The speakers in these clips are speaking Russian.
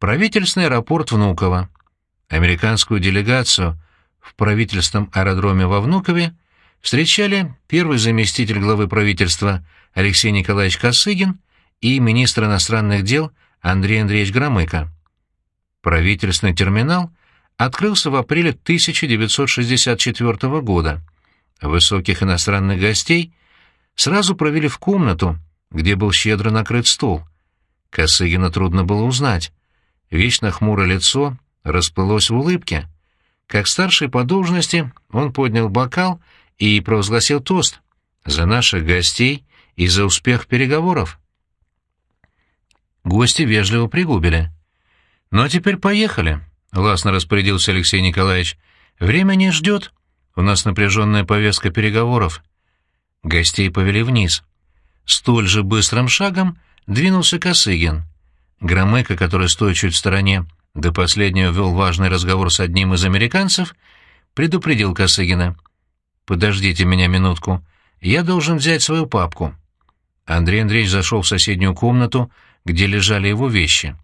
правительственный аэропорт Внуково. Американскую делегацию в правительственном аэродроме во Внукове встречали первый заместитель главы правительства Алексей Николаевич Косыгин и министр иностранных дел Андрей Андреевич Громыко. Правительственный терминал открылся в апреле 1964 года. Высоких иностранных гостей сразу провели в комнату, где был щедро накрыт стол. Косыгина трудно было узнать. Вечно хмурое лицо расплылось в улыбке. Как старший по должности, он поднял бокал и провозгласил тост за наших гостей и за успех переговоров. Гости вежливо пригубили. «Ну а теперь поехали», — властно распорядился Алексей Николаевич. «Время не ждет. У нас напряженная повестка переговоров». Гостей повели вниз. Столь же быстрым шагом двинулся Косыгин. Громыко, который, стоя чуть в стороне, до последнего вел важный разговор с одним из американцев, предупредил Косыгина. «Подождите меня минутку. Я должен взять свою папку». Андрей Андреевич зашел в соседнюю комнату, где лежали его вещи.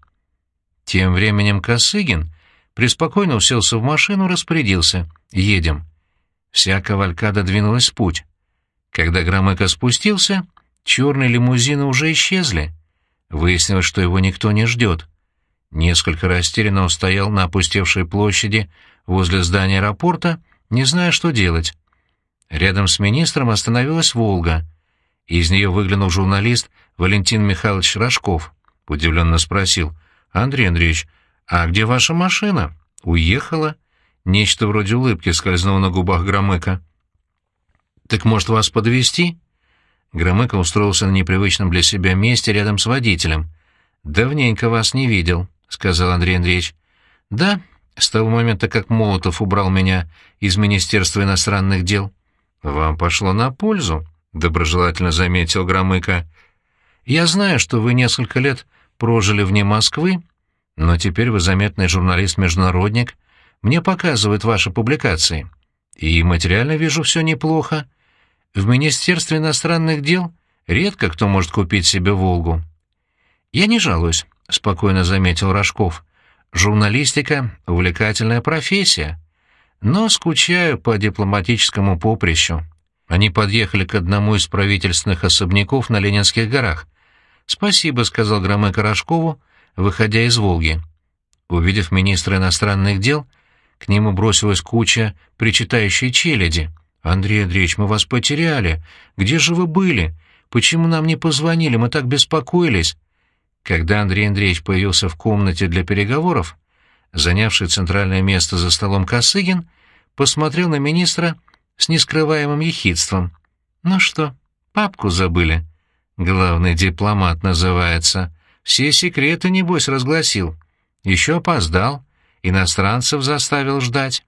Тем временем Косыгин преспокойно уселся в машину, распорядился. «Едем». Вся кавалькада двинулась в путь. Когда Громыко спустился, черные лимузины уже исчезли. Выяснилось, что его никто не ждет. Несколько растерянно он стоял на опустевшей площади возле здания аэропорта, не зная, что делать. Рядом с министром остановилась «Волга». Из нее выглянул журналист Валентин Михайлович Рожков. Удивленно спросил. «Андрей Андреевич, а где ваша машина?» «Уехала». Нечто вроде улыбки скользнуло на губах Громыка. «Так, может, вас подвести? Громыко устроился на непривычном для себя месте рядом с водителем. «Давненько вас не видел», — сказал Андрей Андреевич. «Да, с того момента, как Молотов убрал меня из Министерства иностранных дел». «Вам пошло на пользу», — доброжелательно заметил Громыко. «Я знаю, что вы несколько лет прожили вне Москвы, но теперь вы заметный журналист-международник. Мне показывают ваши публикации. И материально вижу все неплохо. В Министерстве иностранных дел редко кто может купить себе «Волгу». «Я не жалуюсь», — спокойно заметил Рожков. «Журналистика — увлекательная профессия. Но скучаю по дипломатическому поприщу». Они подъехали к одному из правительственных особняков на Ленинских горах. «Спасибо», — сказал Громыко Рожкову, выходя из «Волги». Увидев министра иностранных дел, к нему бросилась куча причитающей челяди. «Андрей Андреевич, мы вас потеряли. Где же вы были? Почему нам не позвонили? Мы так беспокоились». Когда Андрей Андреевич появился в комнате для переговоров, занявший центральное место за столом Косыгин посмотрел на министра с нескрываемым ехидством. «Ну что, папку забыли?» «Главный дипломат называется. Все секреты, небось, разгласил. Еще опоздал. Иностранцев заставил ждать».